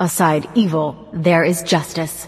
Aside evil, there is justice.